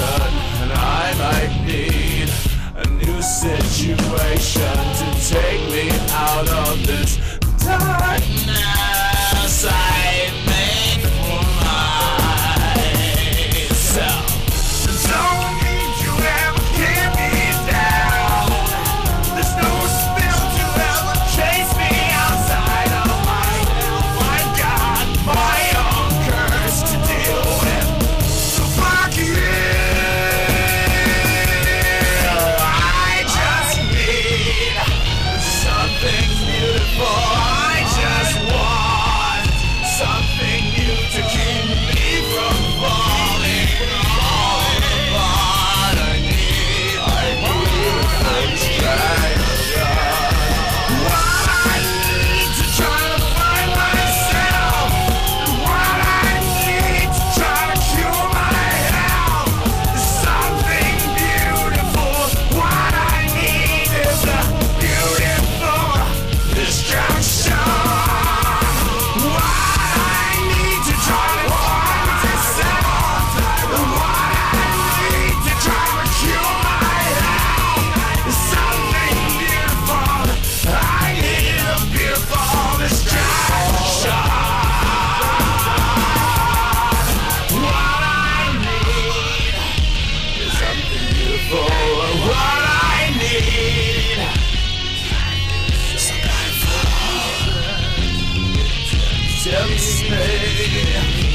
and I might need a new situation to take me out of this. stay.